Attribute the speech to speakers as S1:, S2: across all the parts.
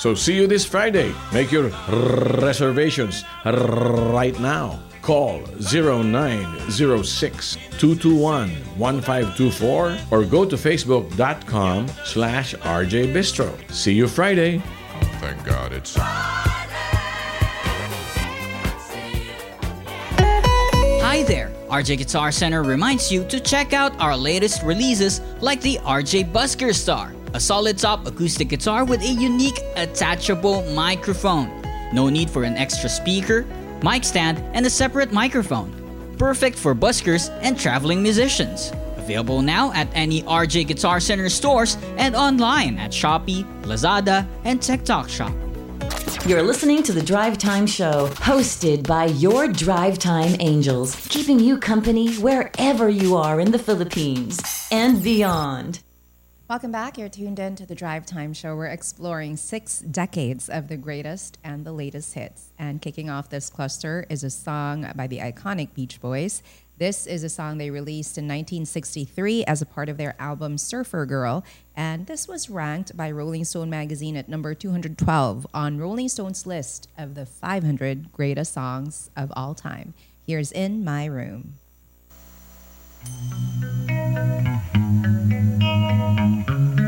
S1: So see you this Friday. Make your reservations right now. Call 0906 221 1524 or go to facebook.com slash RJ Bistro. See you Friday.
S2: Thank God it's.
S3: Hi there! RJ Guitar Center reminds you to check out our latest releases like the RJ Busker Star, a solid top acoustic guitar with a unique attachable microphone. No need for an extra speaker, mic stand, and a separate microphone. Perfect for buskers and traveling musicians. Available now at any RJ Guitar Center stores and online at Shopee, Lazada, and TikTok Shop.
S4: You're listening to the Drive Time Show, hosted by your Drive Time Angels, keeping you company wherever you are in the Philippines and beyond.
S5: Welcome back. You're tuned in to the Drive Time Show. We're exploring six decades of the greatest and the latest hits. And kicking off this cluster is a song by the iconic Beach Boys. This is a song they released in 1963 as a part of their album Surfer Girl. And this was ranked by Rolling Stone magazine at number 212 on Rolling Stone's list of the 500 greatest songs of all time. Here's In My Room.
S6: Thank
S5: you.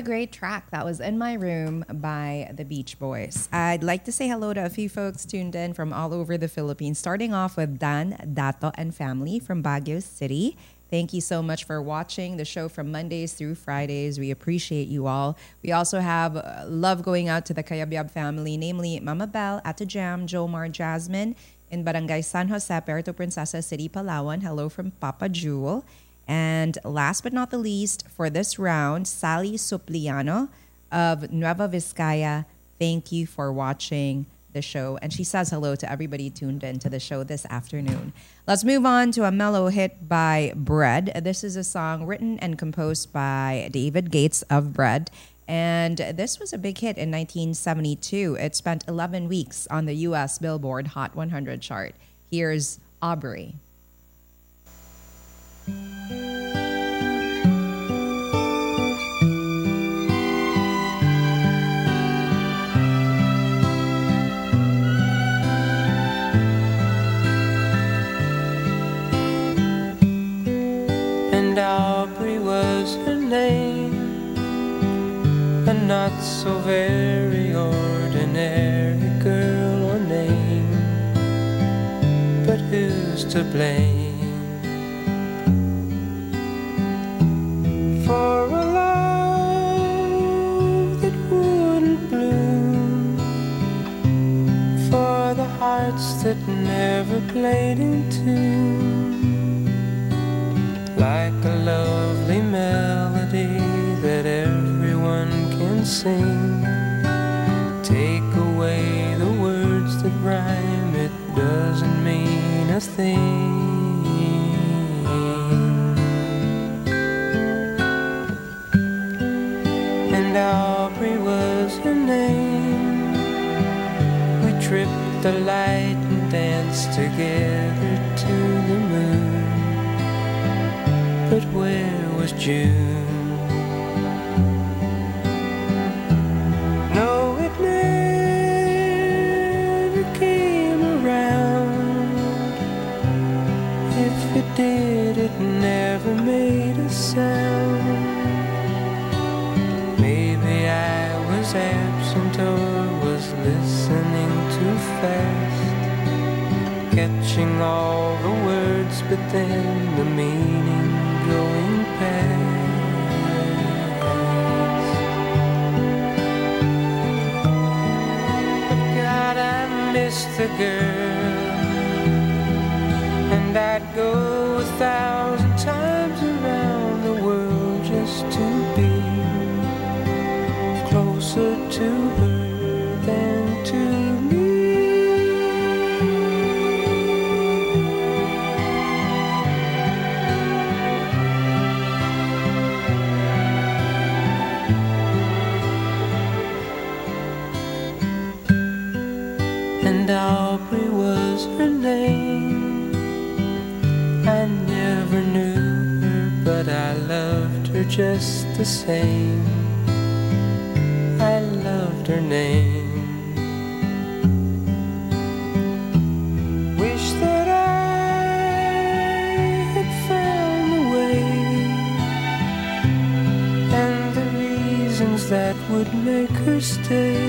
S5: A great track. That was In My Room by the Beach Boys. I'd like to say hello to a few folks tuned in from all over the Philippines, starting off with Dan, Dato, and family from Baguio City. Thank you so much for watching the show from Mondays through Fridays. We appreciate you all. We also have uh, love going out to the Kayabyab family, namely Mama Bell, Ate Jam, Jomar, Jasmine in Barangay San Jose, Puerto Princesa City, Palawan. Hello from Papa Jewel. And last but not the least, for this round, Sally Supliano of Nueva Vizcaya. Thank you for watching the show. And she says hello to everybody tuned in to the show this afternoon. Let's move on to a mellow hit by Bread. This is a song written and composed by David Gates of Bread. And this was a big hit in 1972. It spent 11 weeks on the US Billboard Hot 100 chart. Here's Aubrey
S7: not so very ordinary girl or name, but who's to blame? For a love that wouldn't bloom? For the hearts that never played in tune like a lovely melody that everyone can sing. Take away the words that rhyme, it doesn't mean a thing. Aubrey was her name. We tripped the light and danced together to the moon. But where was June? Catching all the words, but then the meaning going past. But God, I miss the girl, and I'd go a thousand times around the world just to be closer to her just the same. I loved her name. Wish that I had found the way and the reasons that would make her stay.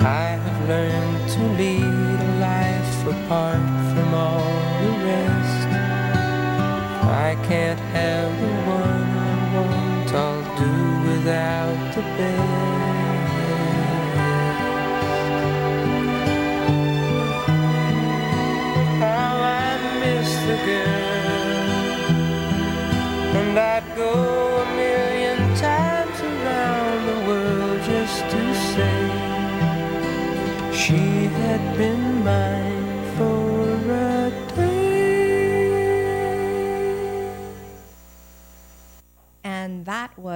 S7: I have learned to lead a life apart can't have the one I want, I'll do without the best.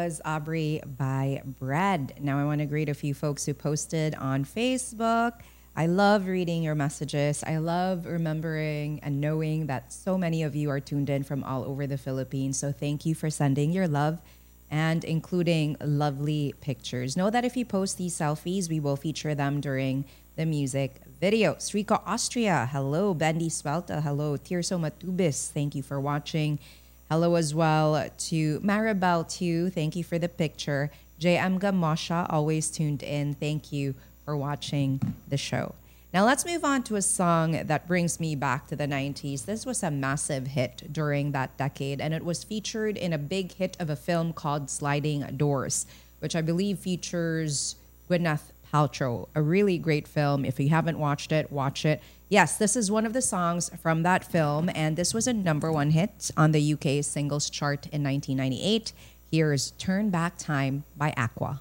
S5: Was Aubrey by Brad. Now, I want to greet a few folks who posted on Facebook. I love reading your messages. I love remembering and knowing that so many of you are tuned in from all over the Philippines. So, thank you for sending your love and including lovely pictures. Know that if you post these selfies, we will feature them during the music video. Rico Austria, hello. Bendy Swelta, hello. Tirso Matubis, thank you for watching. Hello as well to Maribel too. Thank you for the picture. JM Gamosha, always tuned in. Thank you for watching the show. Now let's move on to a song that brings me back to the 90s. This was a massive hit during that decade, and it was featured in a big hit of a film called Sliding Doors, which I believe features Gwyneth Paltrow. A really great film. If you haven't watched it, watch it. Yes, this is one of the songs from that film, and this was a number one hit on the UK singles chart in 1998. Here's Turn Back Time by Aqua.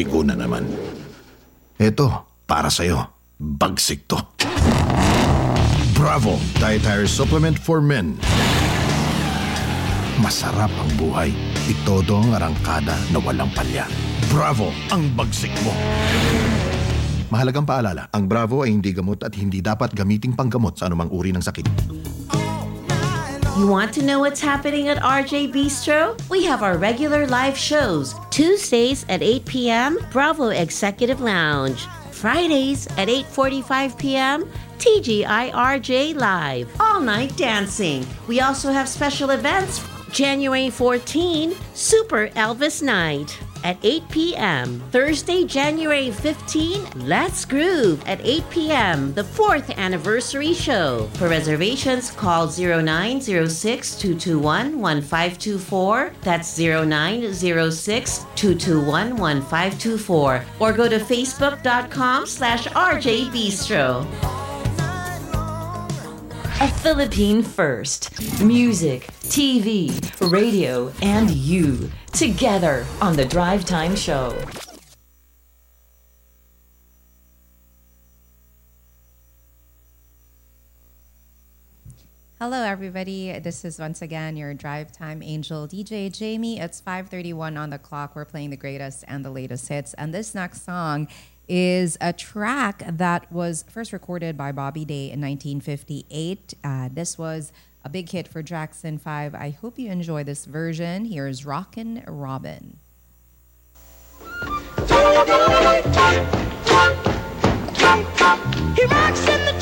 S8: Bigo na naman. Eto, para sa'yo. Bagsik to. Bravo! Dietary Supplement for Men. Masarap ang buhay. Itodo ang arangkada na walang palya. Bravo! Ang bagsik mo! Mahalagang paalala, ang Bravo ay hindi gamot at hindi dapat gamiting panggamot sa anumang uri ng sakit.
S9: You want to know what's happening at RJ Bistro? We have our regular live shows. Tuesdays at 8 p.m., Bravo Executive Lounge. Fridays at 8:45 p.m., TGI RJ Live. All night dancing. We also have special events. January 14, Super Elvis Night at 8 p.m. Thursday, January 15, Let's Groove at 8 p.m. The fourth anniversary show. For reservations, call 0906-221-1524. That's 0906-221-1524. Or go to facebook.com slash RJ Bistro.
S4: A Philippine first. Music, TV, radio, and you. Together on the Drive Time Show.
S5: Hello, everybody. This is once again your Drive Time Angel DJ Jamie. It's 5:31 on the clock. We're playing the greatest and the latest hits, and this next song is a track that was first recorded by Bobby Day in 1958. Uh, this was a big hit for Jackson 5. I hope you enjoy this version. Here's Rockin' Robin.
S6: He rocks in the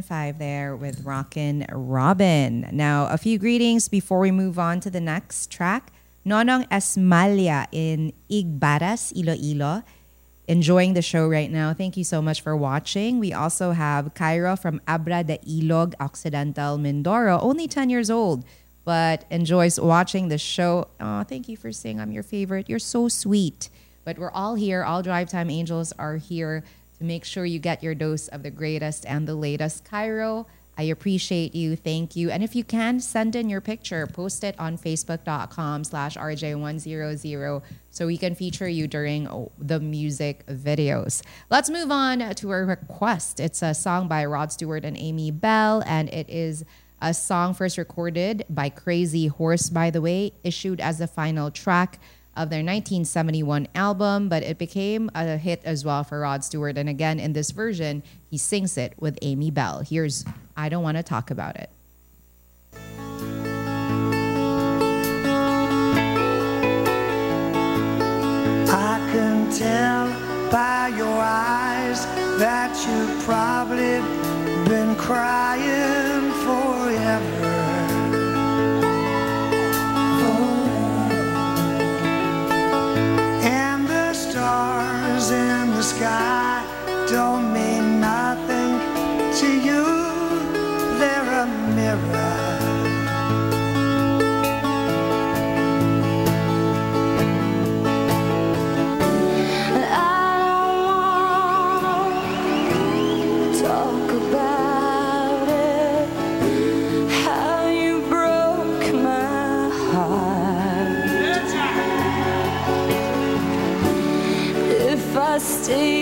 S5: Jackson 5 there with Rockin' Robin. Now, a few greetings before we move on to the next track. Nonong Esmalia in Igbaras, Iloilo. Enjoying the show right now. Thank you so much for watching. We also have Cairo from Abra de Ilog, Occidental, Mindoro, only 10 years old, but enjoys watching the show. Oh, thank you for saying I'm your favorite. You're so sweet. But we're all here. All Drive Time Angels are here to make sure you get your dose of the greatest and the latest. Cairo, I appreciate you. Thank you. And if you can, send in your picture. Post it on facebook.com slash RJ100 so we can feature you during the music videos. Let's move on to a request. It's a song by Rod Stewart and Amy Belle, and it is a song first recorded by Crazy Horse, by the way, issued as the final track of their 1971 album, but it became a hit as well for Rod Stewart. And again, in this version, he sings it with Amy Belle. Here's I Don't Want to Talk About It.
S10: I can tell by your eyes that you've probably been crying forever. Sky. Don't
S11: I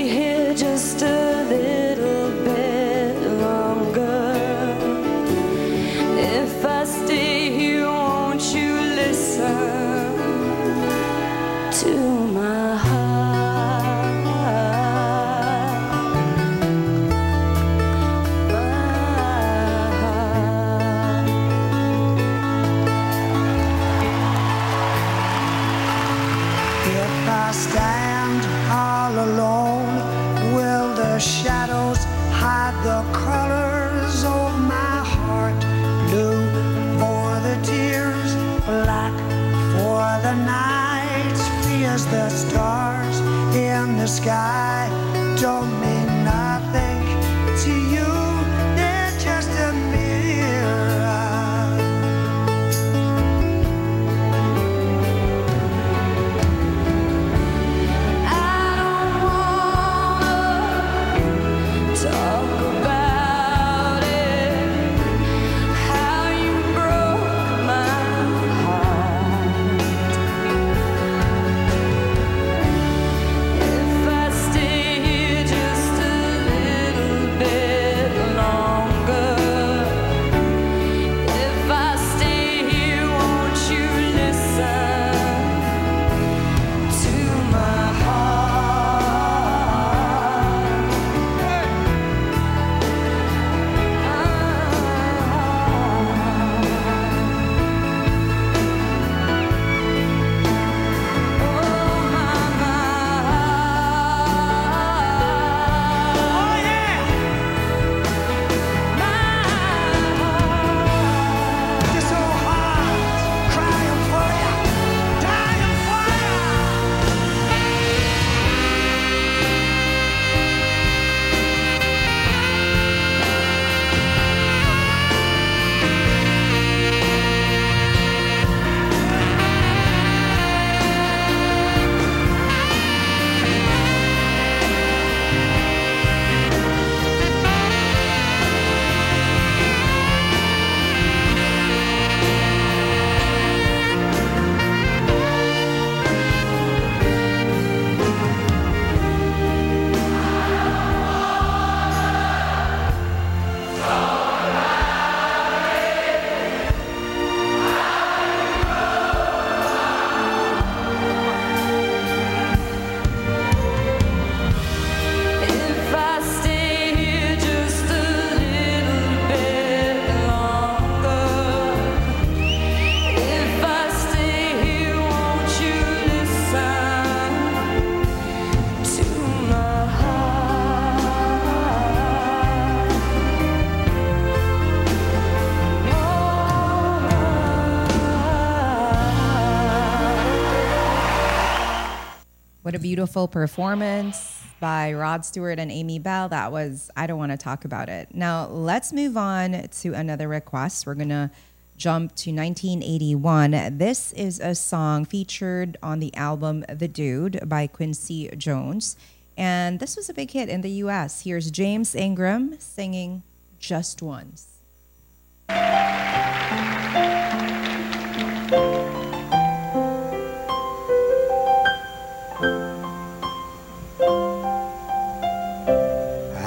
S5: beautiful performance by Rod Stewart and Amy Belle. That was, I don't want to talk about it. Now, let's move on to another request. We're going to jump to 1981. This is a song featured on the album The Dude by Quincy Jones. And this was a big hit in the US. Here's James Ingram singing Just Once.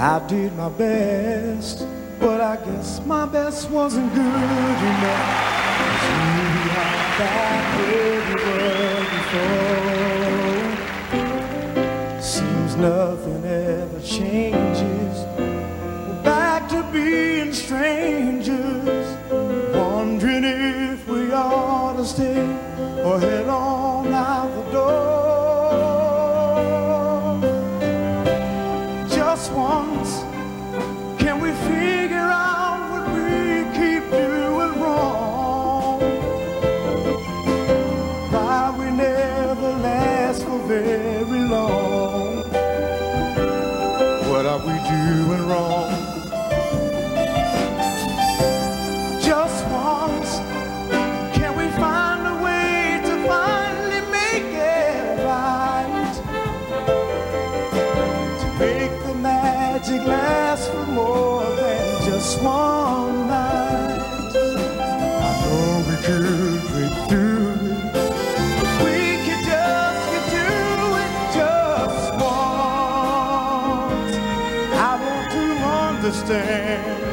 S10: I did my best, but I guess my best wasn't good enough. before. Seems nothing ever changes. We're back to being strangers, wondering if we ought to stay or head on out the door. We figure night. I know we could through it. We could just get through it just once. I want to understand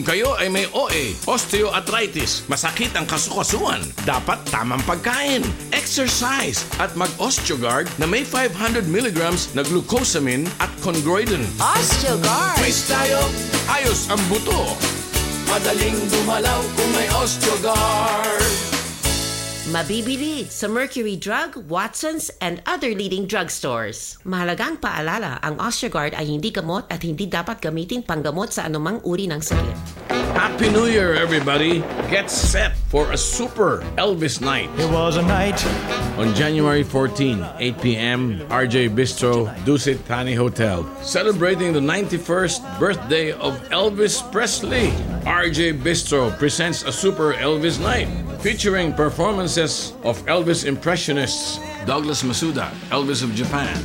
S1: Kung kayo ay may OA, osteoarthritis, masakit ang kasukasuan, dapat tamang pagkain, exercise, at mag-osteogard na may 500 milligrams na glucosamine at chondroitin.
S9: Osteogard.
S12: Quiz tayo
S1: Ayos ang buto!
S12: Madaling gumalaw kung may osteogard
S9: Mabibili sa Mercury Drug, Watson's, and other leading drugstores. Mahalagang paalala, ang Osteogard ay hindi gamot at hindi dapat gamiting panggamot sa anumang uri ng sakit.
S1: Happy New Year, everybody! Get set for a super Elvis night.
S10: It was a night
S1: On January 14, 8 p.m., RJ Bistro, Dusit Thani Hotel. Celebrating the 91st birthday of Elvis Presley. RJ Bistro presents a Super Elvis Night featuring performances of Elvis impressionists Douglas Masuda, Elvis of Japan,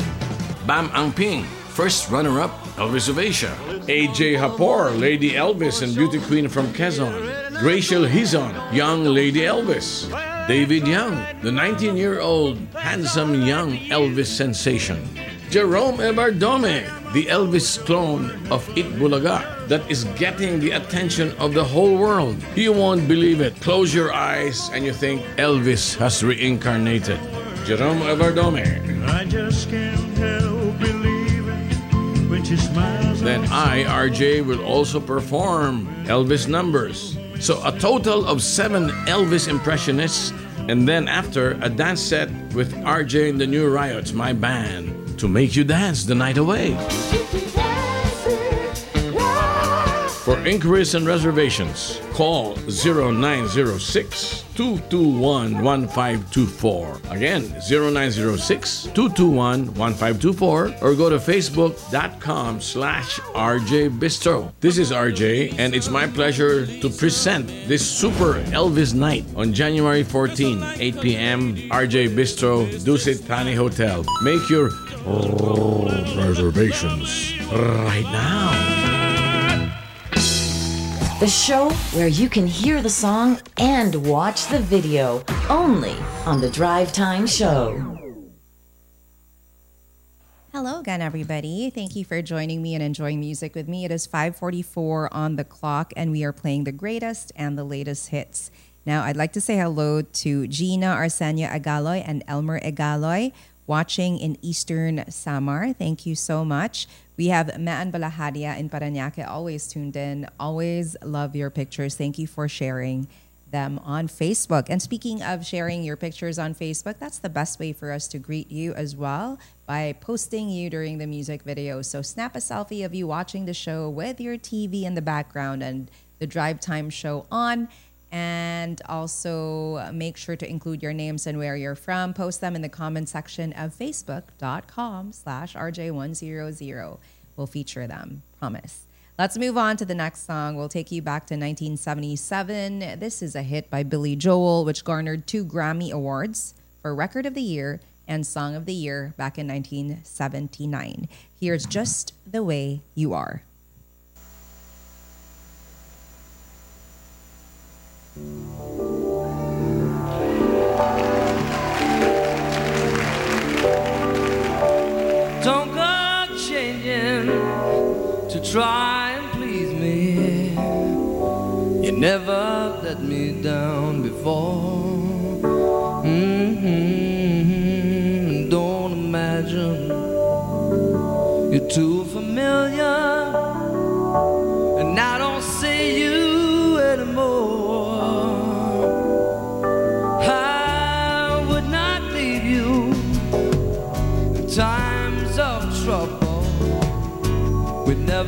S1: Bam Angping, first runner-up Elvis of Asia, AJ Hapor, Lady Elvis and Beauty Queen from Quezon, Rachel Hizon, Young Lady Elvis, David Young, the 19-year-old handsome young Elvis sensation, Jerome Ebardome, the Elvis clone of Eat Bulaga that is getting the attention of the whole world. You won't believe it. Close your eyes and you think Elvis has reincarnated. Jerome Ebardome.
S13: I just can't help believing when she smiles.
S1: Then I, RJ, will also perform Elvis numbers. So a total of seven Elvis impressionists, and then after a dance set with RJ and the New Riots, my band. To make you dance the night away. For inquiries and reservations, call 0906 221 1524. Again, 0906 221 1524 or go to facebook.com slash RJ Bistro. This is RJ and it's my pleasure to present this super Elvis night on January 14, 8 p.m. RJ Bistro, Dusit Thani Hotel. Make your reservations right now.
S4: The show where you can hear the song and watch the video only on the Drive Time Show.
S5: Hello again, everybody. Thank you for joining me and enjoying music with me. It is 5:44 on the clock, and we are playing the greatest and the latest hits. Now, I'd like to say hello to Gina Arsenia Agaloy and Elmer Agaloy watching in Eastern Samar. Thank you so much. We have Maan Balahadia in Paranaque, always tuned in. Always love your pictures. Thank you for sharing them on Facebook. And speaking of sharing your pictures on Facebook, that's the best way for us to greet you as well by posting you during the music video. So snap a selfie of you watching the show with your TV in the background and the drive time show on. And also uh, make sure to include your names and where you're from. Post them in the comment section of facebook.com slash RJ100. We'll feature them. Promise. Let's move on to the next song. We'll take you back to 1977. This is a hit by Billy Joel, which garnered two Grammy Awards for Record of the Year and Song of the Year back in 1979. Here's Just the Way You Are.
S14: Don't go changing to try and please me. You never let me down before. Mhm. Don't imagine you're too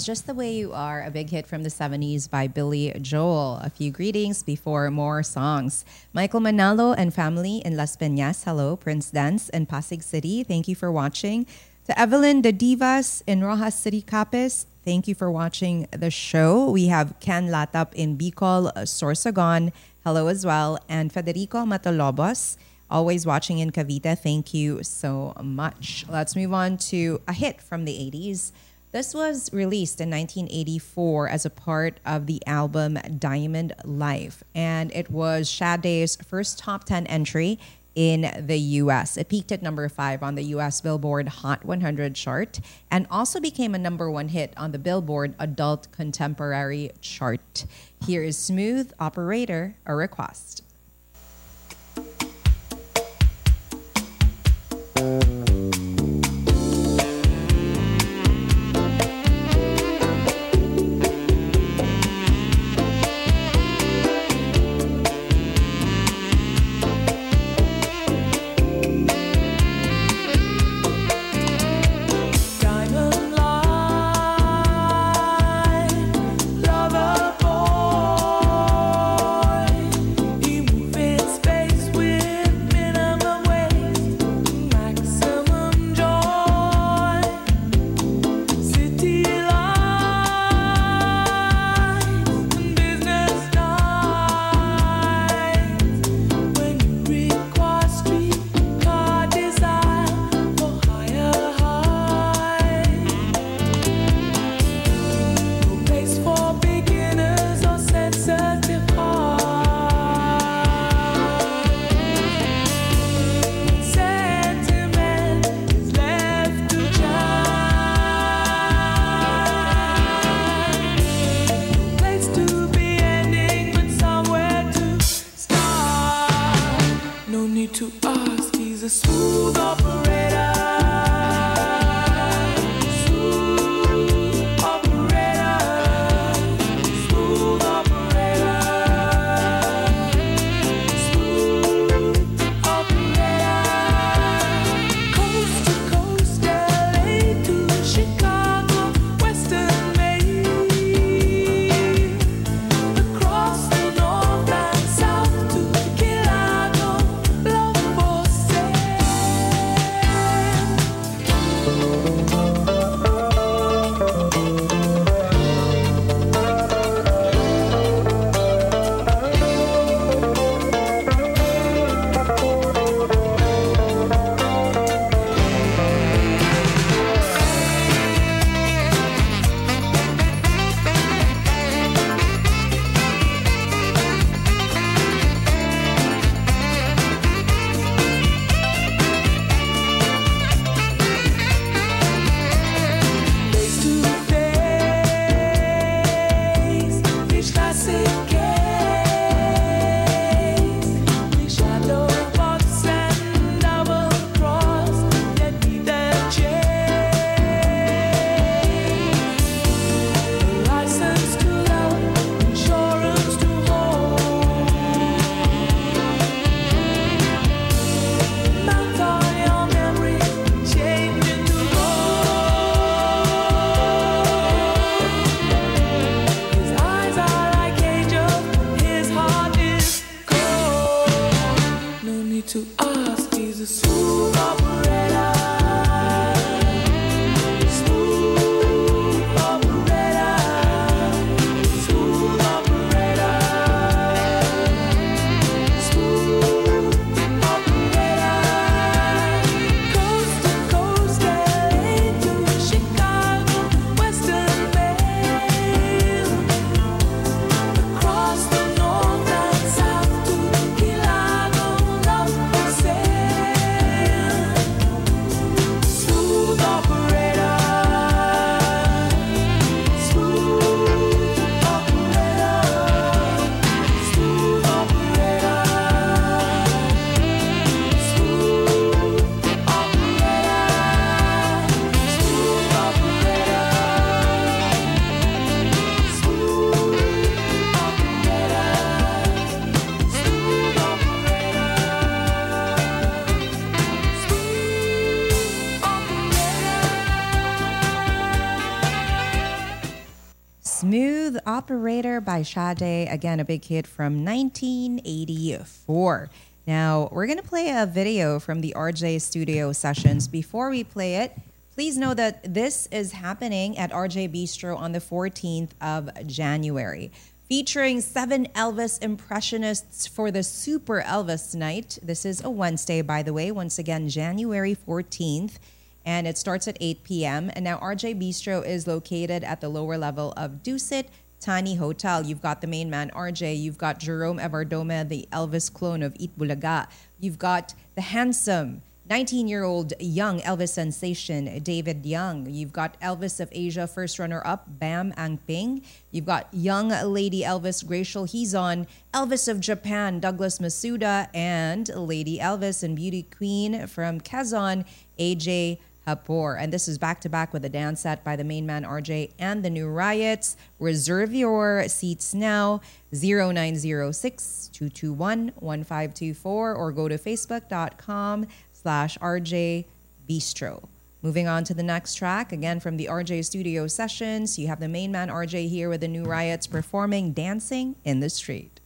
S15: was Just the Way You Are, a big hit from the 70s by Billy Joel. A few greetings before more songs. Michael Manalo and family in Las Piñas, hello. Prince Dance in Pasig City, thank you for watching. To Evelyn the Divas in Roxas City, Capiz, thank you for watching the show. We have Ken Latap in Bicol, uh, Sorsogon, hello as well. And Federico Matolobos, always watching in Cavite, thank you so much. Let's move on to a hit from the 80s. This was released in 1984 as a part of the album Diamond Life, and it was Sade's first top 10 entry in the US. It peaked at number five on the US Billboard Hot 100 chart and also became a number one hit on the Billboard Adult Contemporary chart. Here is Smooth Operator, a request.
S16: Operator
S12: by Sade. Again, a big hit from 1984. Now, we're going to play a video from the RJ studio sessions. Before we play it, please know that this is happening at RJ Bistro on the 14th of January. Featuring seven Elvis impressionists for the Super Elvis Night. This is a Wednesday, by the way. Once again, January 14th and it starts at 8 p.m. And now RJ Bistro is located at the lower level of Dusit Thani Hotel. You've got the main man RJ, you've got Jerome Evardome, the Elvis clone of Eat Bulaga. You've got the handsome 19-year-old young Elvis sensation David Young. You've got Elvis of Asia first runner-up Bam Angping. You've got young lady Elvis Gracial Hizon, Elvis of Japan Douglas Masuda, and Lady Elvis and beauty queen from Quezon AJ Hapor. And this is back to back with a dance set by the main man RJ and the new Riots. Reserve your seats now 0906 221 1524 or go to facebook.com slash RJ Bistro. Moving on to the next track, again from the RJ Studio Sessions, you have the main man RJ here with the new Riots performing Dancing in the Street.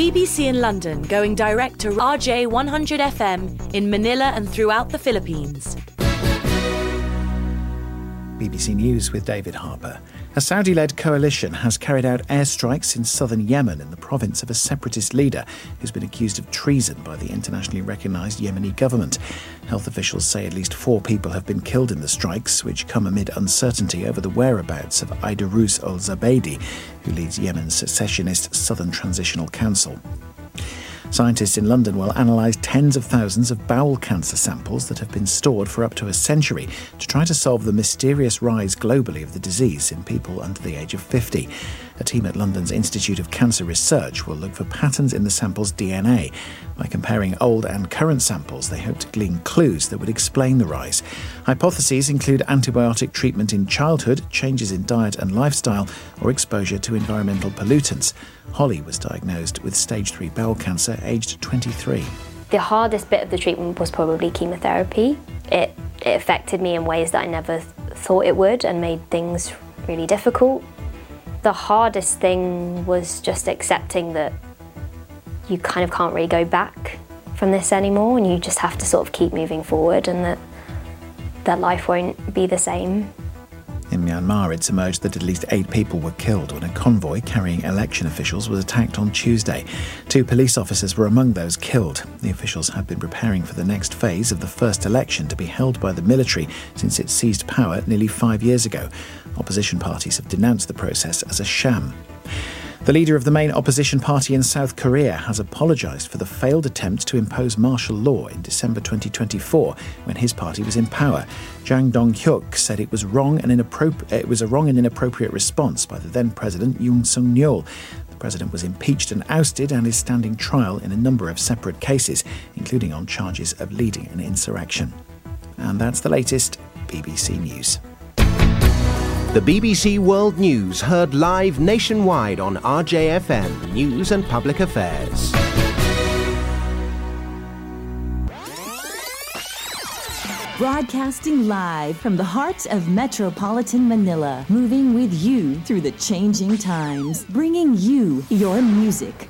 S17: BBC in London going direct to RJ 100 FM in Manila and throughout the Philippines.
S18: BBC News with David Harper. A Saudi led coalition has carried out airstrikes in southern Yemen in the province of a separatist leader who's been accused of treason by the internationally recognised Yemeni government. Health officials say at least four people have been killed in the strikes, which come amid uncertainty over the whereabouts of Aidarus al Zubaidi, who leads Yemen's secessionist Southern Transitional Council. Scientists in London will analyse tens of thousands of bowel cancer samples that have been stored for up to a century to try to solve the mysterious rise globally of the disease in people under the age of 50. A team at London's Institute of Cancer Research will look for patterns in the sample's DNA. By comparing old and current samples, they hope to glean clues that would explain the rise. Hypotheses include antibiotic treatment in childhood, changes in diet and lifestyle, or exposure to environmental pollutants. Holly was diagnosed with stage 3 bowel cancer aged 23.
S19: The hardest bit of the treatment was probably chemotherapy. It, it affected me in ways that I never thought it would and made things really difficult. The hardest thing was just accepting that you kind of can't really go back from this anymore and you just have to sort of keep moving forward and that that life won't be the same.
S18: In Myanmar, it's emerged that at least eight people were killed when a convoy carrying election officials was attacked on Tuesday. Two police officers were among those killed. The officials have been preparing for the next phase of the first election to be held by the military since it seized power nearly five years ago. Opposition parties have denounced the process as a sham. The leader of the main opposition party in South Korea has apologised for the failed attempt to impose martial law in December 2024 when his party was in power. Jang Dong-hyuk said it was wrong and it was a wrong and inappropriate response by the then president Yoon Suk-yeol. The president was impeached and ousted and is standing trial in a number of separate cases, including on charges of leading an insurrection. And that's the latest BBC News.
S20: The BBC World News heard live nationwide on RJFM News and Public Affairs.
S4: Broadcasting live from the heart of metropolitan Manila, moving with you through the changing times, bringing you your music,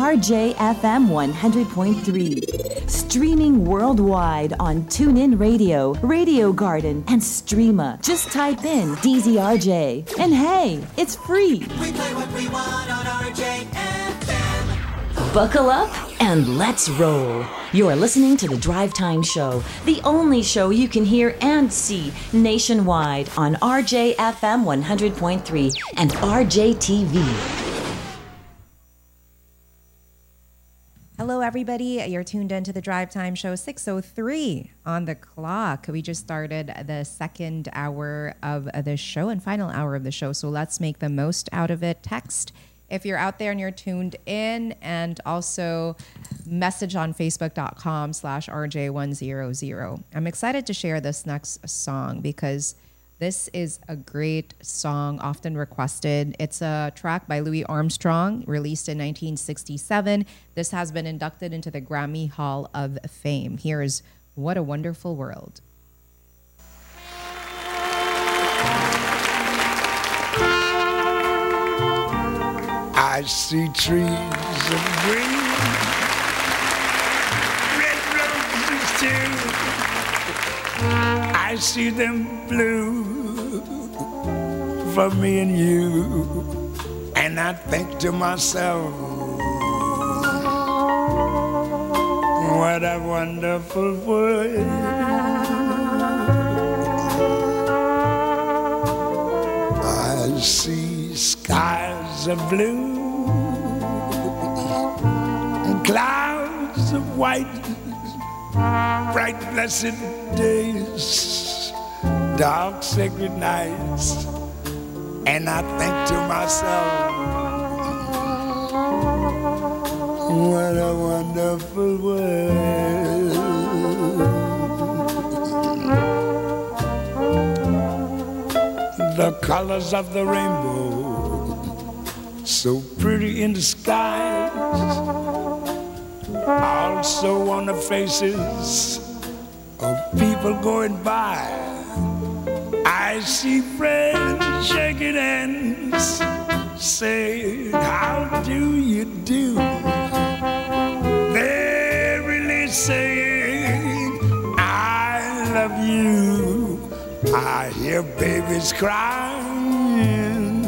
S4: RJFM 100.3. Streaming worldwide on TuneIn Radio, Radio Garden, and Streema. Just type in DZRJ. And hey, it's free.
S12: We play what we want on RJFM.
S4: Buckle up and let's roll. You're listening to the Drive Time Show, the only show you can hear and see nationwide on RJFM 100.3 and RJTV.
S5: Hello, everybody. You're tuned into the Drive Time Show 603 on the clock. We just started the second hour of the show and final hour of the show. So let's make the most out of it. Text if you're out there and you're tuned in, and also message on facebook.com slash RJ100. I'm excited to share this next song because this is a great song, often requested. It's a track by Louis Armstrong, released in 1967. This has been inducted into the Grammy Hall of Fame. Here's What a Wonderful World.
S10: I see trees of green, red roses too. I see them blue for me and you. And I think to myself, what a wonderful world. I see skies of blue and clouds of white, bright blessed days, dark sacred nights, and I think to myself, what a wonderful world. The
S21: colors of the rainbow, so pretty in the skies, also on the faces of people going by. I see friends shaking hands, saying, How do you do? They're really saying, I love you. I hear babies crying.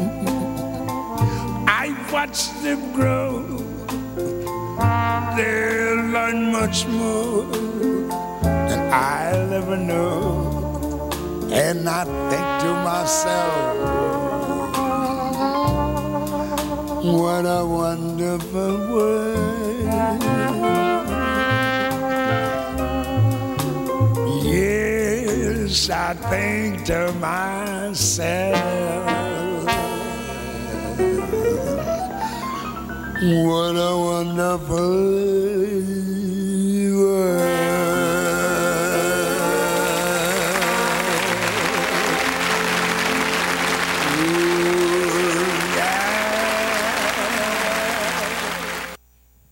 S21: I watch them grow. They'll learn much more than I'll ever know. And I think to myself, what a wonderful world. Yes, I think to myself, what a wonderful world. Yeah.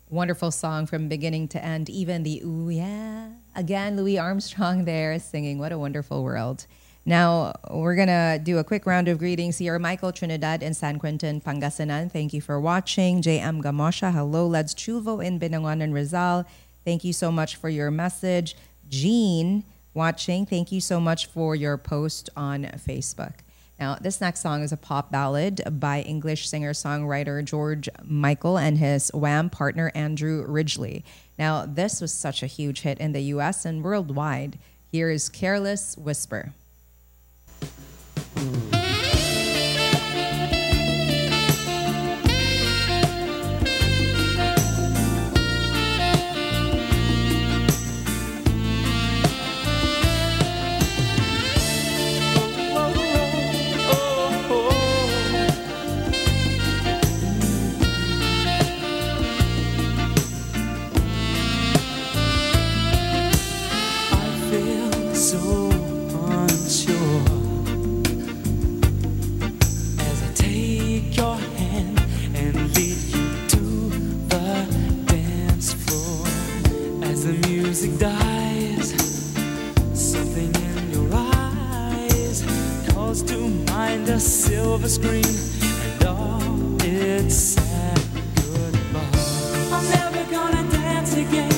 S5: Wonderful song from beginning to end, even the ooh yeah. Again, Louis Armstrong there singing What a Wonderful World. Now, we're going to do a quick round of greetings here. Michael Trinidad in San Quintin, Pangasinan, thank you for watching. JM Gamosha, hello. Lads Chuvo in Binangonan, and Rizal, thank you so much for your message. Jean watching, thank you so much for your post on Facebook. Now, this next song is a pop ballad by English singer songwriter George Michael and his Wham partner Andrew Ridgeley. Now, this was such a huge hit in the US and worldwide. Here is Careless Whisper.
S2: I dies, something in your eyes calls to mind a silver screen and all its sad goodbye. I'm never gonna dance again.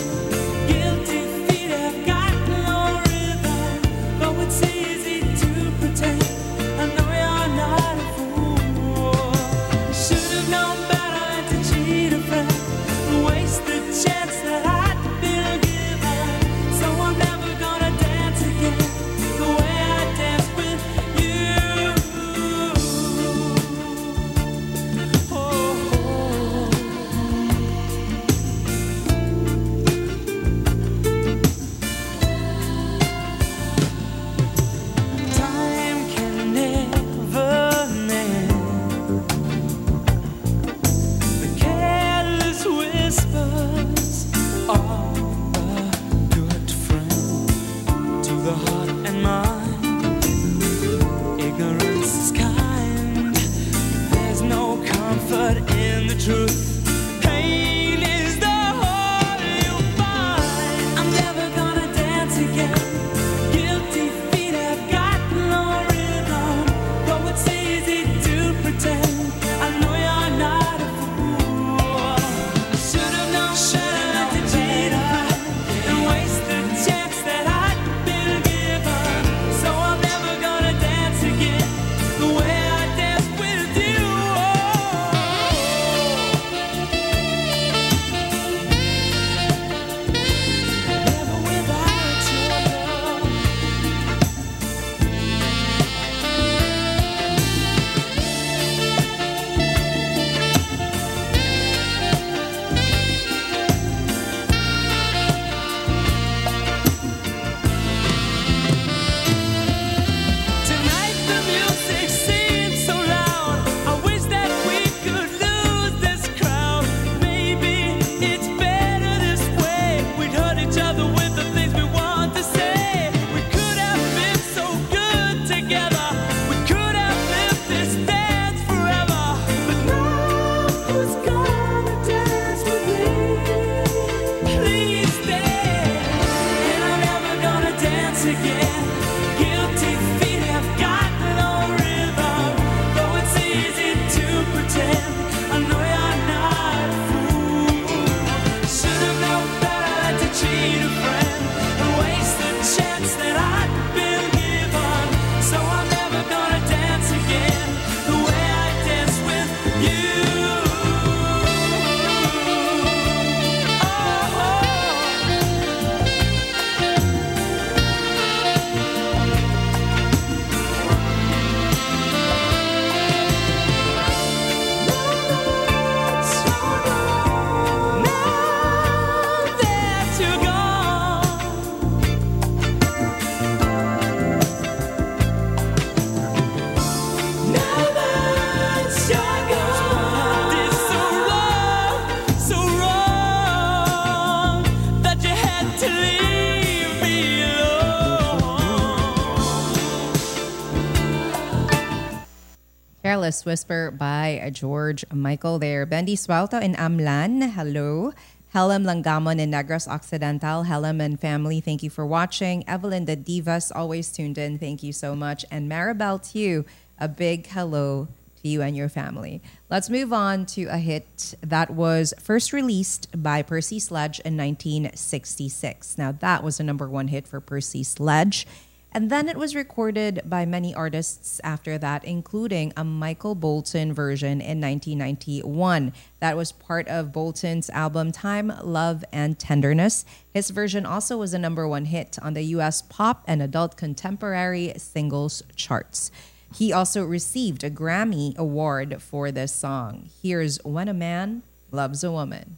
S5: Careless Whisper by George Michael there. Bendy Suelto in Amlan, hello. Helem Langamon in Negros Occidental. Helem and family, thank you for watching. Evelyn the Divas, always tuned in. Thank you so much. And Maribel Tew, a big hello to you and your family. Let's move on to a hit that was first released by Percy Sledge in 1966. Now, that was a number one hit for Percy Sledge. And then it was recorded by many artists after that, including a Michael Bolton version in 1991. That was part of Bolton's album Time, Love, and Tenderness. His version also was a number one hit on the US pop and adult contemporary singles charts. He also received a Grammy Award for this song. Here's When a Man Loves a Woman.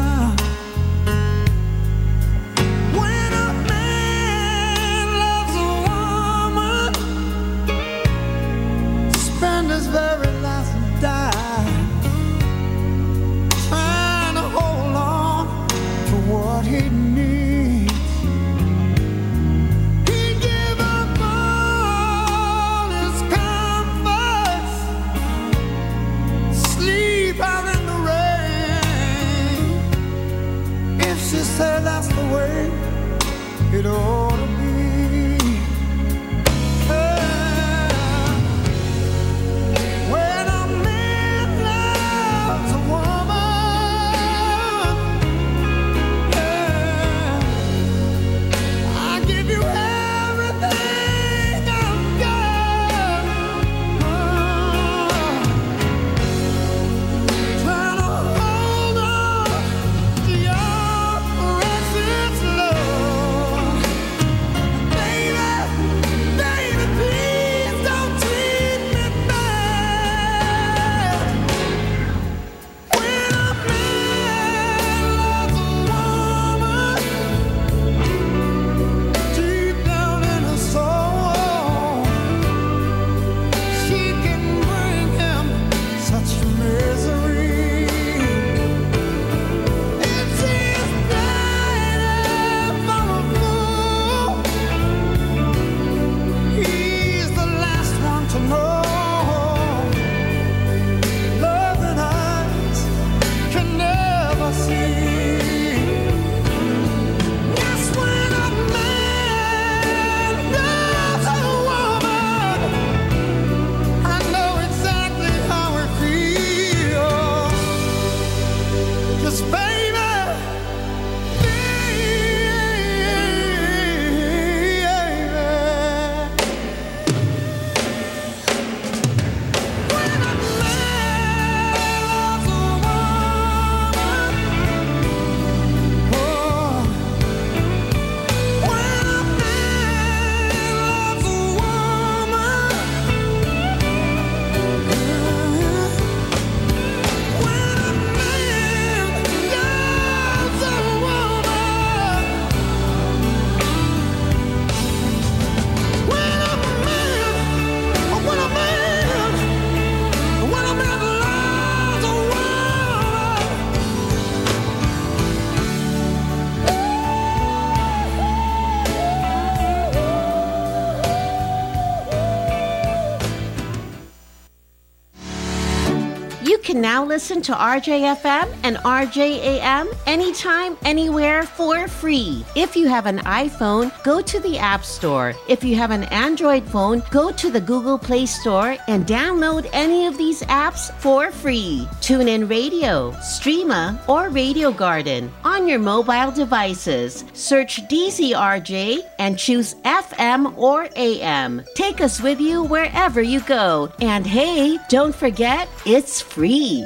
S9: Now listen to RJFM and RJAM anytime, anywhere for free. If you have an iPhone, go to the App Store. If you have an Android phone, go to the Google Play Store and download any of these apps for free. Tune in Radio, Streema, or Radio Garden on your mobile devices. Search DZRJ and choose FM or AM. Take us with you wherever you go. And hey, don't forget, it's free.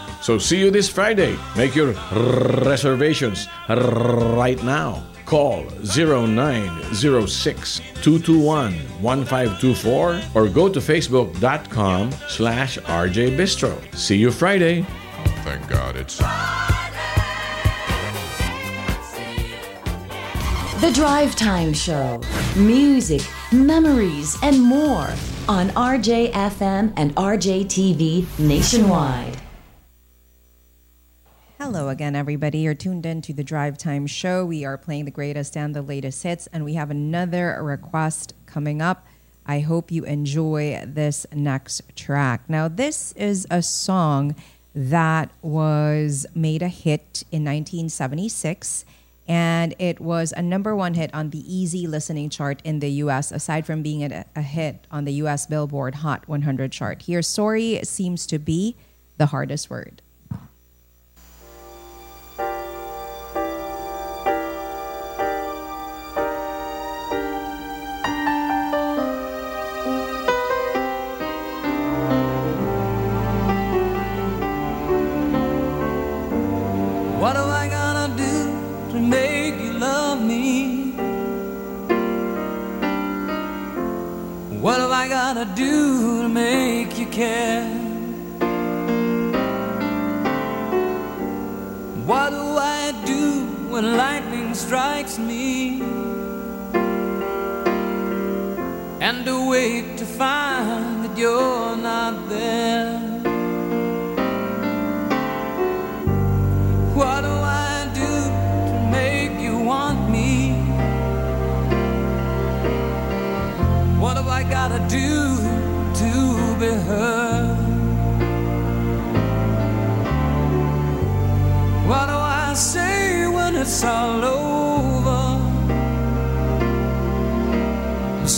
S1: So see you this Friday. Make your reservations right now. Call 0906 221 1524 or go to facebook.com slash RJ Bistro. See you Friday.
S22: Thank God it's.
S4: The Drive Time Show. Music, memories, and more on RJFM and RJTV nationwide.
S5: Hello again, everybody. You're tuned in to the Drive Time Show. We are playing the greatest and the latest hits, and we have another request coming up. I hope you enjoy this next track. Now, this is a song that was made a hit in 1976, and it was a number one hit on the easy listening chart in the US, aside from being a, a hit on the US Billboard Hot 100 chart. Here, sorry seems to be the hardest word.
S2: Strikes me? And wait to find that you're not there. What do I do to make you want me? What have I gotta do to be heard? What do I say when it's all over?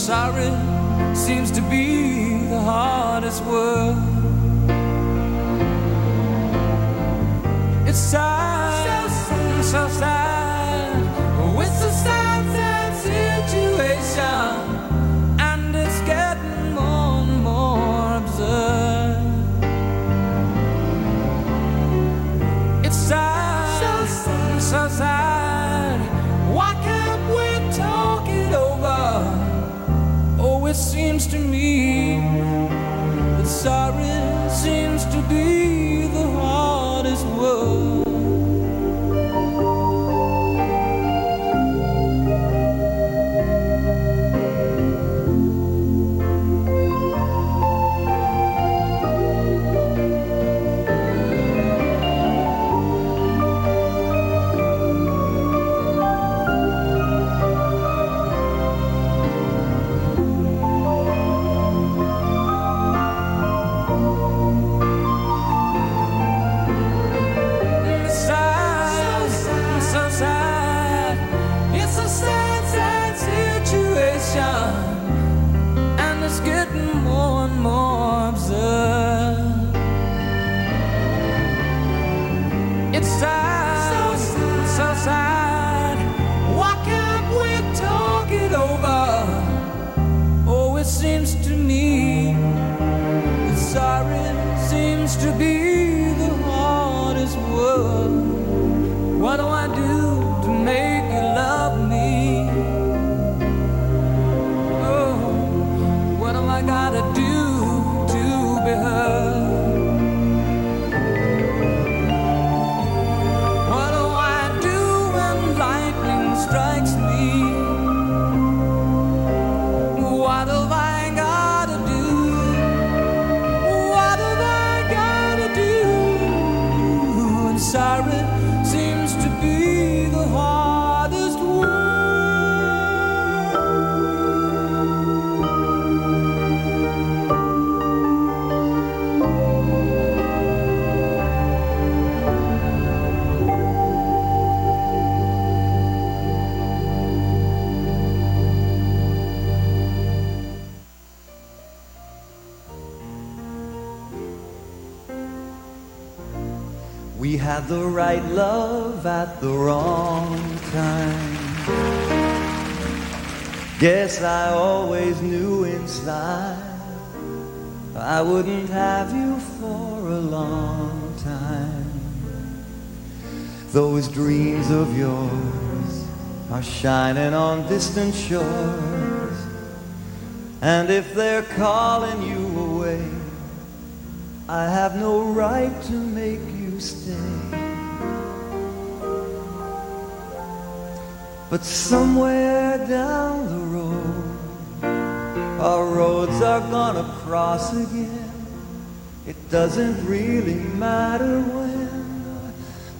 S2: Sorry seems to be the hardest word. It's sad, so, so sad. To me that sorry seems to be the hardest word.
S22: Had the right love at the wrong time. Guess I always knew inside I wouldn't have you for a long time. Those dreams of yours are shining on distant shores. And if they're calling you away, I have no right to make you stay. But somewhere down the road, our roads are gonna cross again. It doesn't really matter when,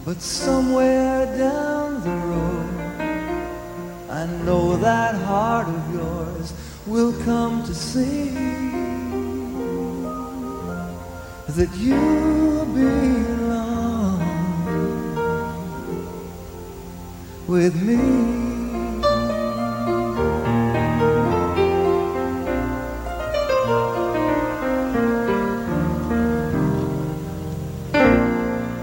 S22: but somewhere down the road, I know that heart of yours will come to see that you belong with me.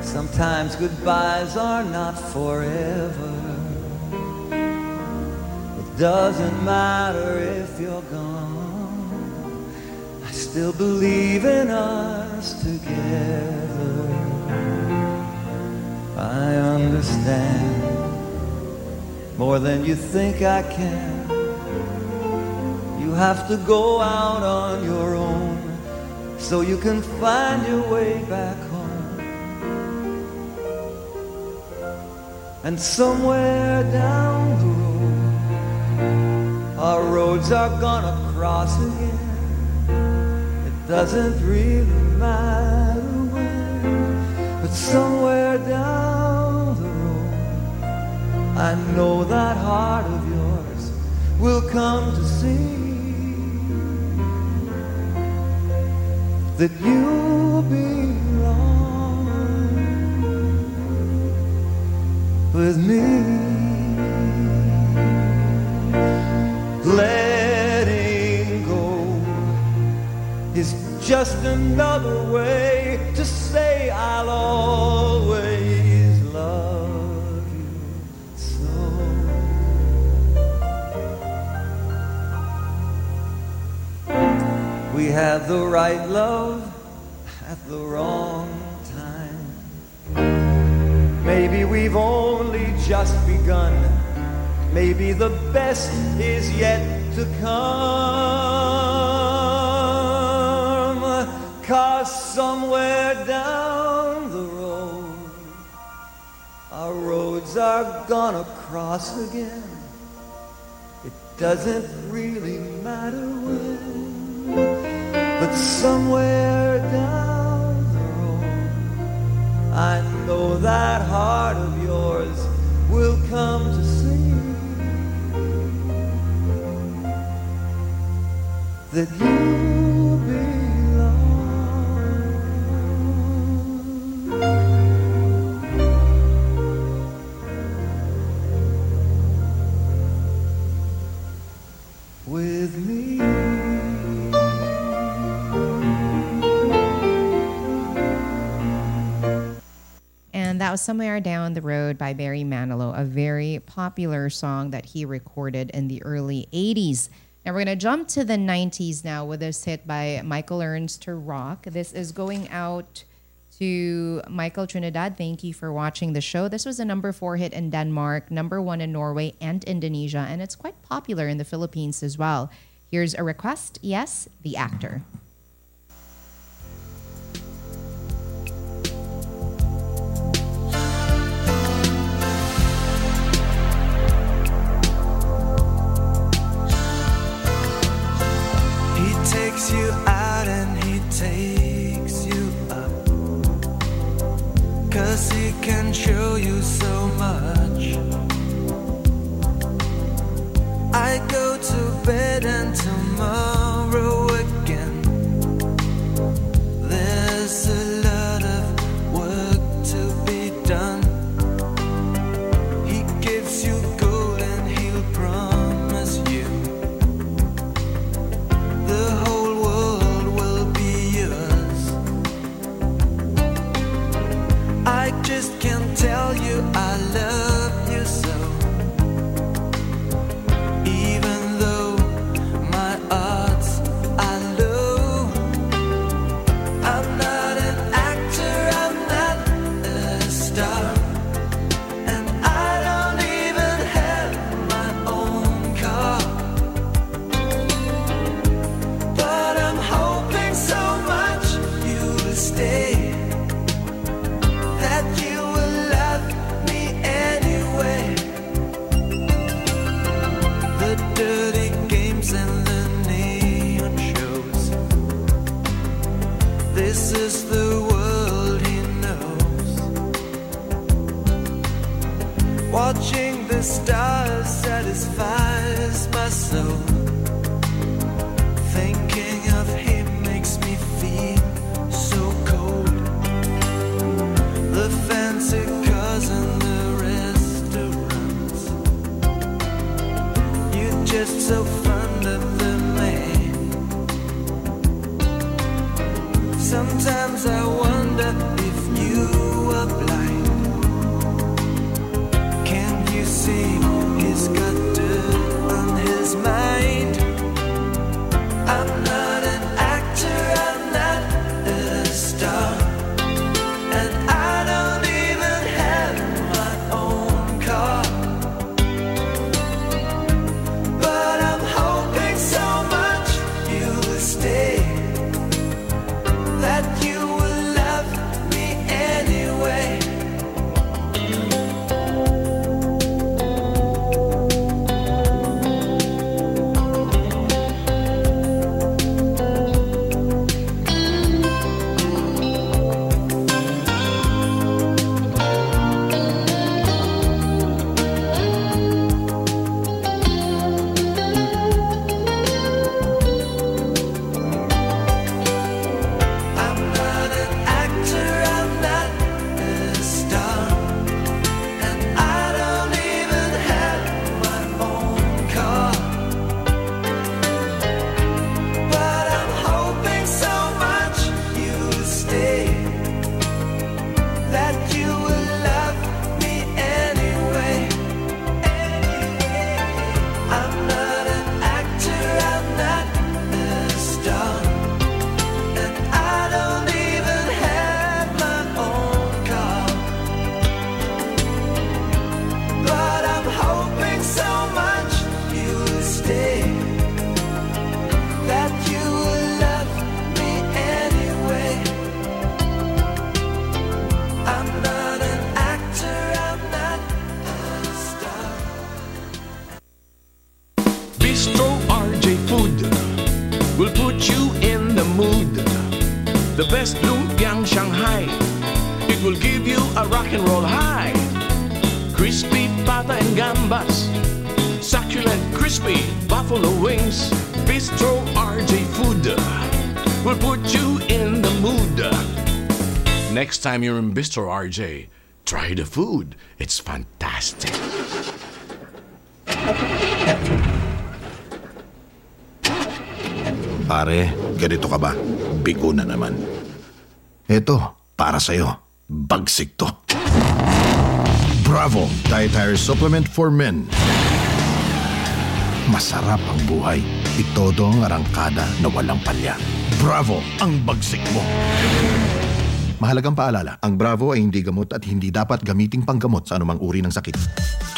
S22: Sometimes goodbyes are not forever. It doesn't matter if you're gone. I still believe in us together. I understand more than you think I can. You have to go out on your own so you can find your way back home. And somewhere down the road, our roads are gonna cross again. It doesn't really matter when, but somewhere down I know that heart of yours will come to see that you belong with me. Letting go is just another way to say I'll always had the right love at the wrong time. Maybe we've only just begun. Maybe the best is yet to come. Cause somewhere down the road, our roads are gonna cross again. It doesn't really matter but somewhere down the road, I know that heart of yours will come to see that you
S5: that was Somewhere Down the Road by Barry Manilow, a very popular song that he recorded in the early 80s. Now we're going to jump to the 90s now with this hit by Michael Learns to Rock. This is going out to Michael Trinidad. Thank you for watching the show. This was a number four hit in Denmark, number one in Norway and Indonesia, and it's quite popular in the Philippines as well. Here's a request Yes, the actor.
S2: Takes you out and he takes you up.
S22: Cause he can show you so much. I go to bed and tomorrow again. There's a
S1: crispy buffalo wings. Bistro RJ Food will put you in the mood. Next time you're in Bistro RJ, try the food. It's fantastic.
S8: Pare, ganito ka ba? Bigo na naman. Eto, para sa'yo. Bagsik to. Bravo! Dietary Supplement for Men. Masarap ang buhay. Itodo ang arangkada na walang palya. Bravo! Ang bagsik mo. Mahalagang paalala, ang Bravo ay hindi gamot at hindi dapat gamiting panggamot sa anumang uri ng sakit.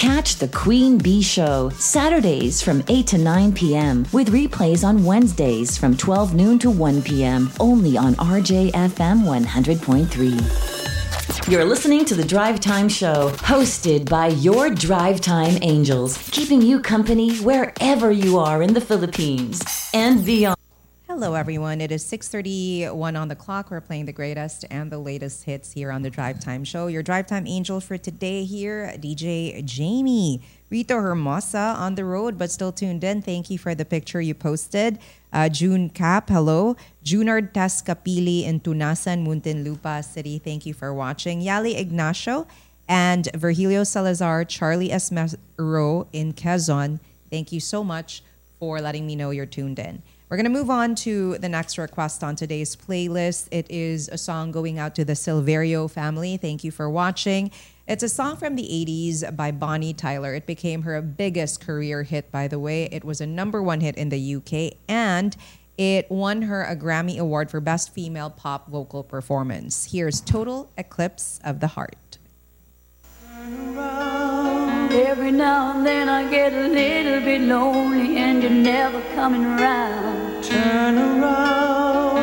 S4: Catch the Queen Bee Show Saturdays from 8 to 9 p.m. with replays on Wednesdays from 12 noon to 1 p.m. only on RJFM 100.3. You're listening to the Drive Time Show, hosted by your Drive Time Angels, keeping you company wherever you are in the Philippines and beyond.
S5: Hello, everyone. It is 6.31 on the clock. We're playing the greatest and the latest hits here on the Drive Time Show. Your Drive Time angel for today here, DJ Jamie. Rito Hermosa on the road, but still tuned in. Thank you for the picture you posted. Uh, June Cap, hello. Junard Tascapili in Tunasan, Muntinlupa City. Thank you for watching. Yali Ignacio and Virgilio Salazar, Charlie Esmero in Quezon. Thank you so much for letting me know you're tuned in. We're going to move on to the next request on today's playlist. It is a song going out to the Silverio family. Thank you for watching. It's a song from the 80s by Bonnie Tyler. It became her biggest career hit, by the way. It was a number one hit in the UK and it won her a Grammy Award for Best Female Pop Vocal Performance. Here's Total Eclipse of the Heart.
S11: Every now and then I get a little bit lonely and you're never coming around. Turn around.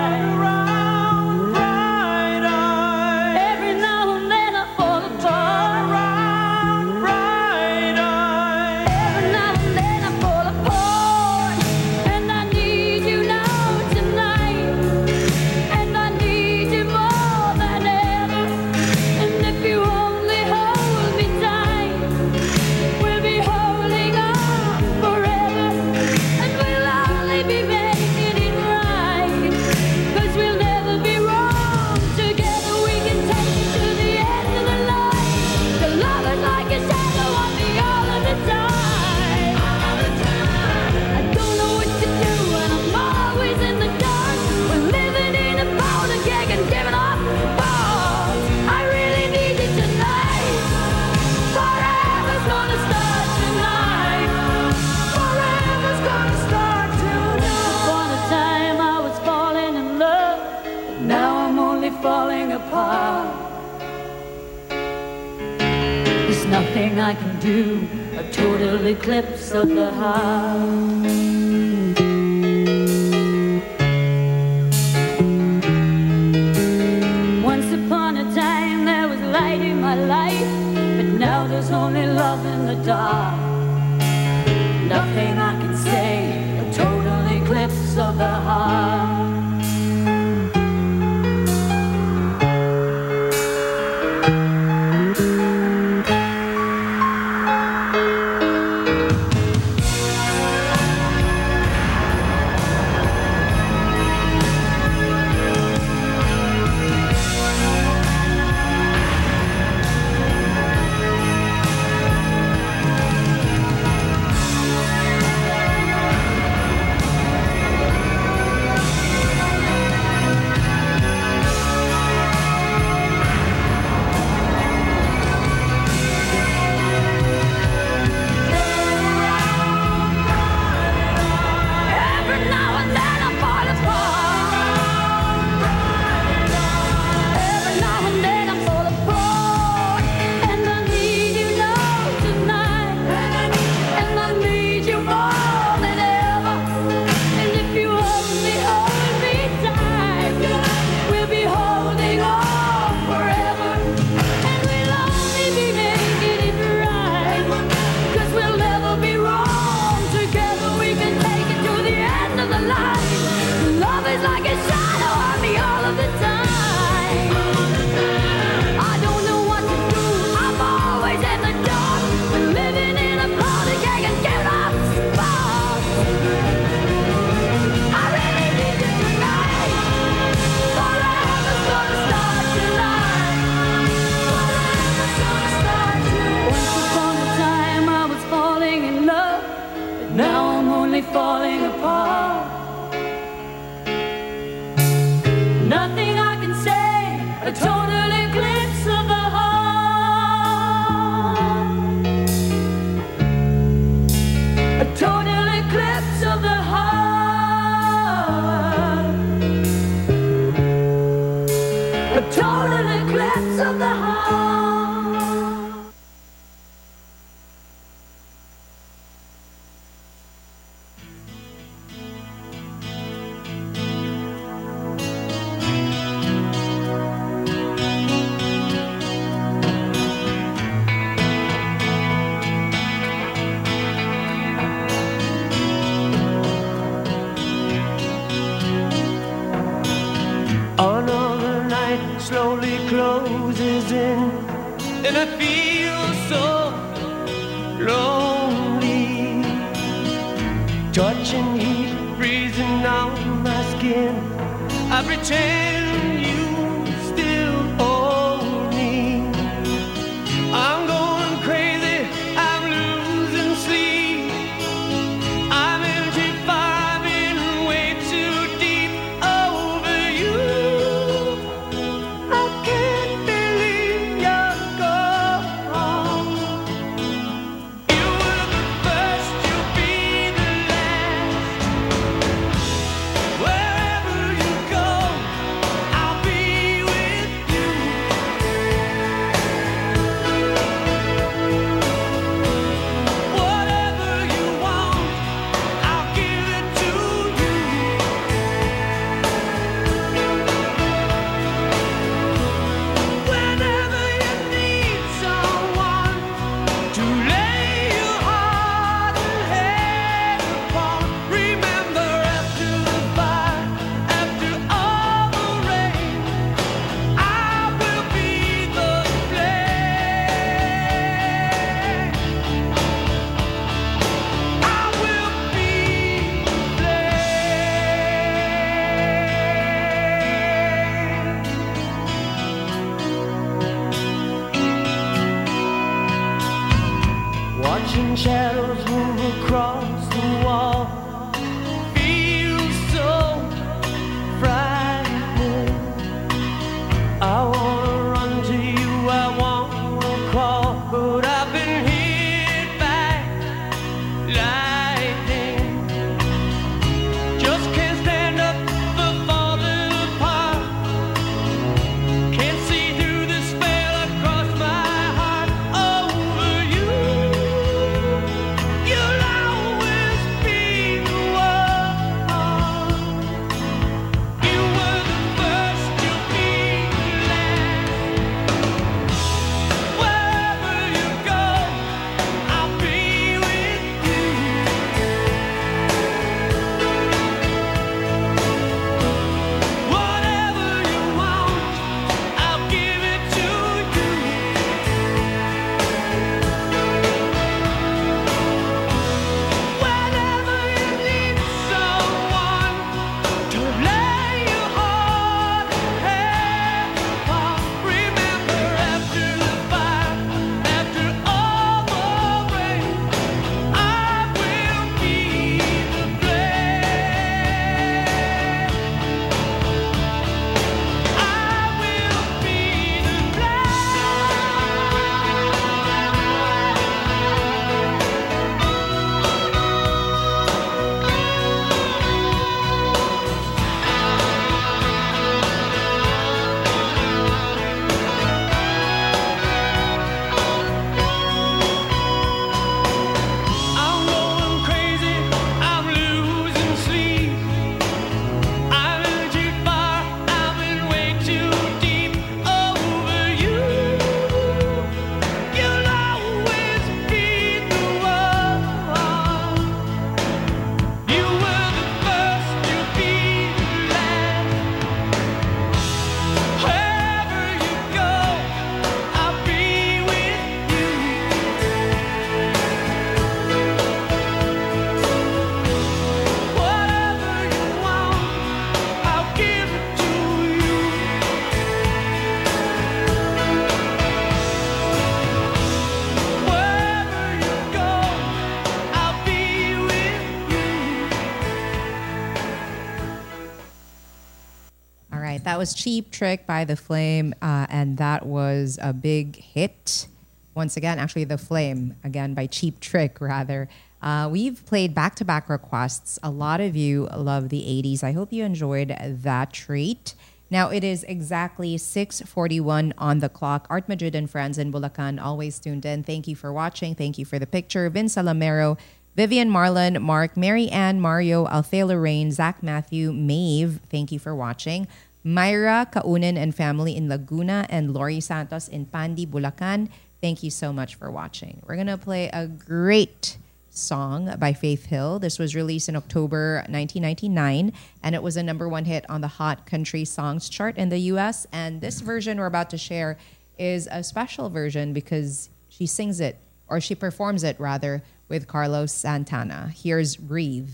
S11: was
S5: Cheap Trick by The Flame, uh, and that was a big hit. Once again, actually, The Flame, again by Cheap Trick, rather. Uh, we've played back to back requests. A lot of you love the 80s. I hope you enjoyed that treat. Now it is exactly 6:41 on the clock. Art Madrid and friends in Bulacan always tuned in. Thank you for watching. Thank you for the picture. Vince Salamero, Vivian Marlon, Mark, Mary Ann, Mario, Althea Lorraine, Zach Matthew, Maeve. Thank you for watching. Myra Kaunin and family in Laguna, and Lori Santos in Pandi, Bulacan. Thank you so much for watching. We're going to play a great song by Faith Hill. This was released in October 1999, and it was a number one hit on the Hot Country Songs chart in the US. And this version we're about to share is a special version because she sings it, or she performs it rather, with Carlos Santana. Here's Breathe.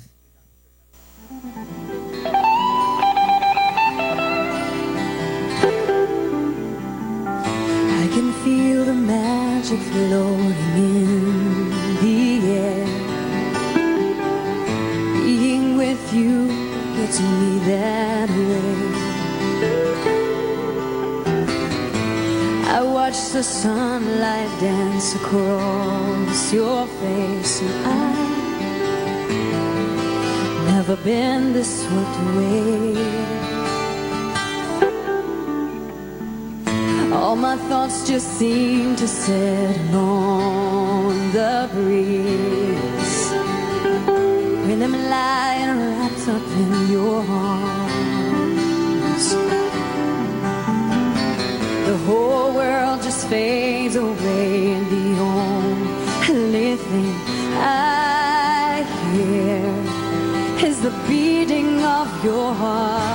S11: Can feel the magic floating in the air. Being with you gets me that way. I watch the sunlight dance across your face, and I've never been this swept away. My thoughts just seem to set on the breeze. When I'm lying wrapped up in your arms, the whole world just fades away, and the only thing I hear is the beating of your heart.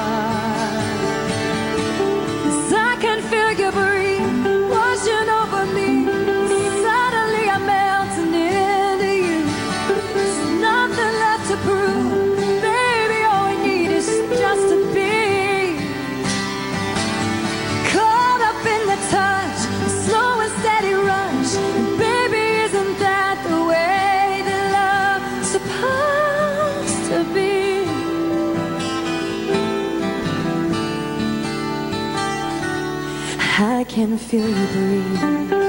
S11: I can feel you breathe.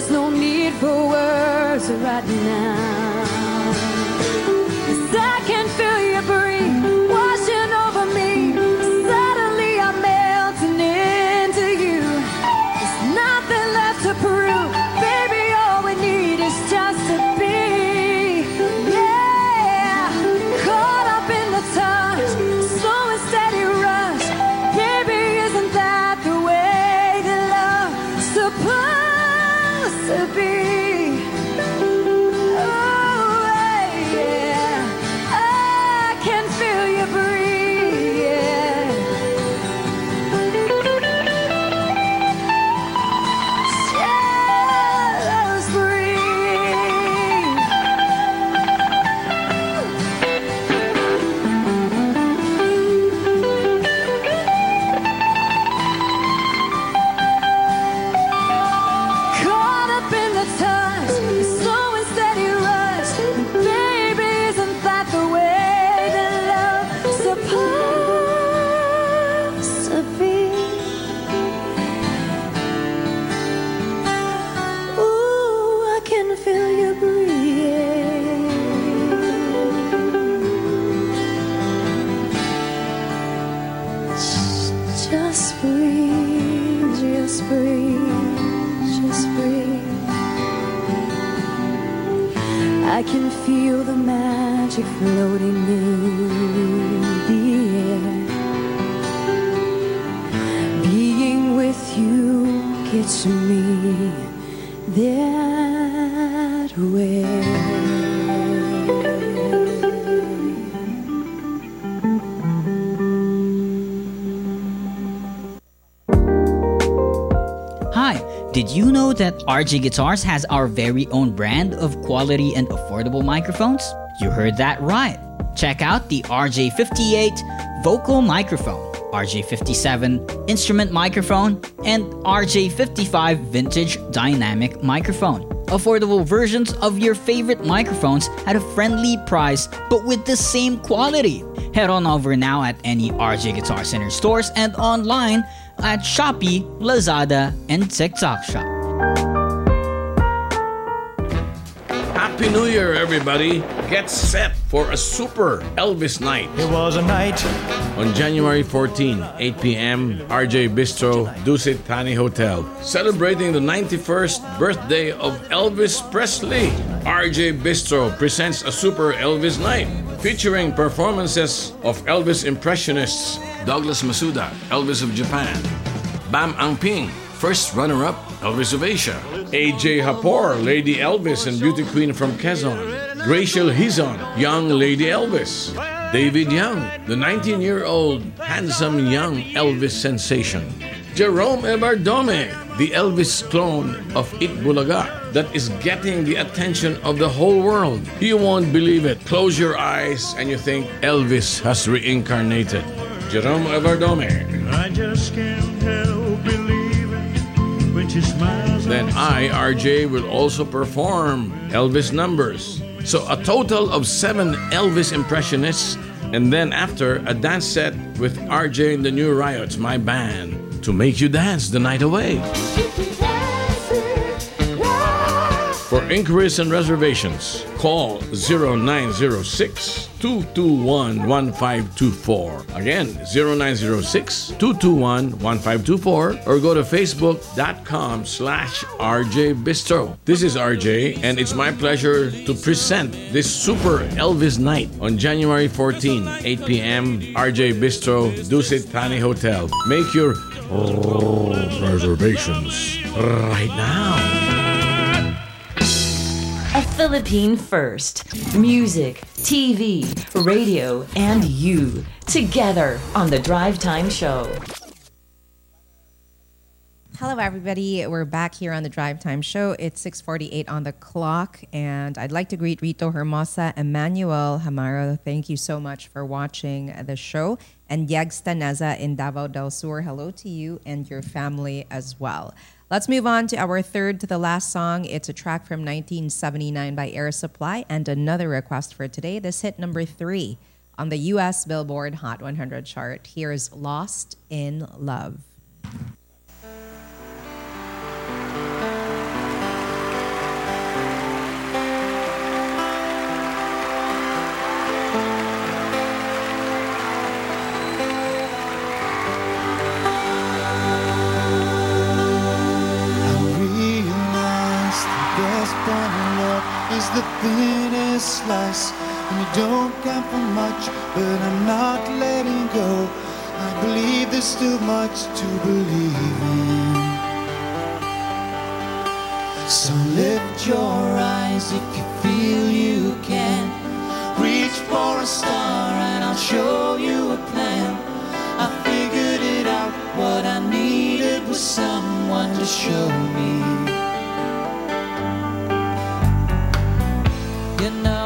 S11: There's no need for words
S3: RJ Guitars has our very own brand of quality and affordable microphones? You heard that right. Check out the RJ58 vocal microphone, RJ57 instrument microphone, and RJ55 vintage dynamic microphone. affordable versions of your favorite microphones at a friendly price but with the same quality. Head on over now at any RJ Guitar Center stores and online at Shopee, Lazada, and TikTok Shop.
S1: Happy New Year, everybody. Get set for a super Elvis night. It was a night. On January 14, 8 p.m., RJ Bistro, Dusit Thani Hotel. Celebrating the 91st birthday of Elvis Presley. RJ Bistro presents a super Elvis night featuring performances of Elvis impressionists Douglas Masuda, Elvis of Japan, Bam Angping, first runner-up Elvis of Asia, AJ Hapor, Lady Elvis and Beauty Queen from Quezon, Graciel Hizon, Young Lady Elvis, David Young, the 19-year-old handsome young Elvis sensation, Jerome Ebardome, the Elvis clone of Eat Bulaga that is getting the attention of the whole world. You won't believe it. Close your eyes and you think Elvis has reincarnated. Jerome Everdome.
S13: I just can't help
S1: Then I, RJ, will also perform Elvis numbers. So a total of seven Elvis impressionists, and then after a dance set with RJ and the New Riots, my band, to make you dance the night away. For inquiries and reservations, call 0906 221 1524. Again, 0906 221 1524 or go to facebook.com slash RJ Bistro. This is RJ and it's my pleasure to present this super Elvis night on January 14, 8 p.m. RJ Bistro, Dusit Thani Hotel. Make your reservations right now.
S4: Philippine first. Music, TV, radio, and you together on the Drive Time Show.
S5: Hello, everybody. We're back here on the Drive Time Show. It's 6:48 on the clock, and I'd like to greet Rito Hermosa, Emmanuel Hamaro. Thank you so much for watching the show, and Yegs Taneza in Davao del Sur. Hello to you and your family as well. Let's move on to our third to the last song. It's a track from 1979 by Air Supply, and another request for today. This hit number three on the U.S. Billboard Hot 100 chart. Here's "Lost in Love."
S23: Slice. And you don't count for much, but I'm not letting go. I believe there's still much to believe in. So lift your eyes if you feel you can. Reach for a star and I'll show you a plan. I figured it out. What I needed was someone to show me.
S2: You know